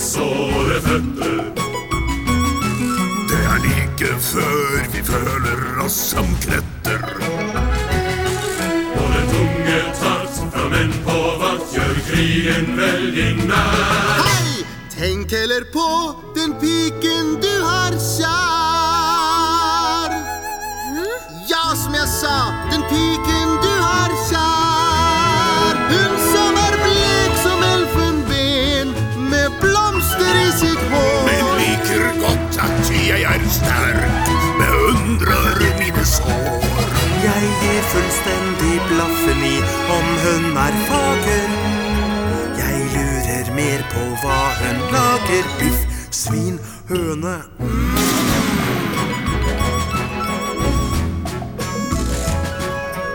nøtter. Det er like før vi føler oss som kretter. Og den tunge takt fra menn på vakt gjør krigen veldig nær. Hei! Tenk heller på den piken du er sterk, beundrer mine sår. Jeg gir fullstendig blaffen i om hun er fager. Jeg lurer mer på hva hun lager. Biff, svin, høne.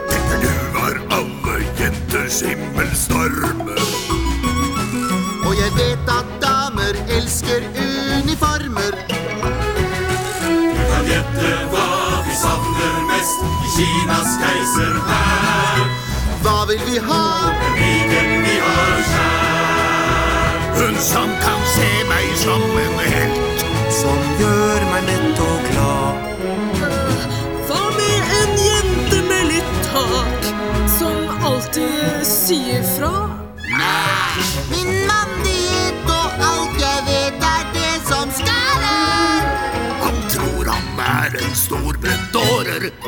Dette du var alle jenters himmelstorm. Du gjette hva vi savner mest i Kinas keiserhær. Hva vil vi ha? Den piken vi har kjær. Hun som kan se meg som en helt. Som gjør meg mett og glad. Hva med en jente med litt tak, som alltid sier fra?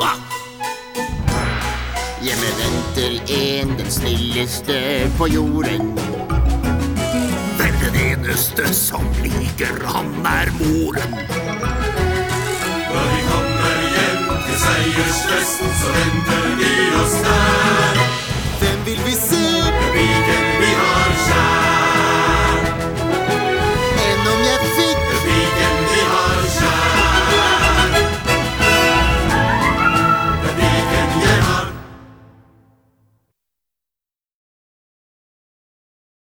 Ah! Hjemme venter en, den snilleste på jorden. Vel, den eneste som liker han er moren. Når vi kommer hjem til seiersfesten, så venter de oss der.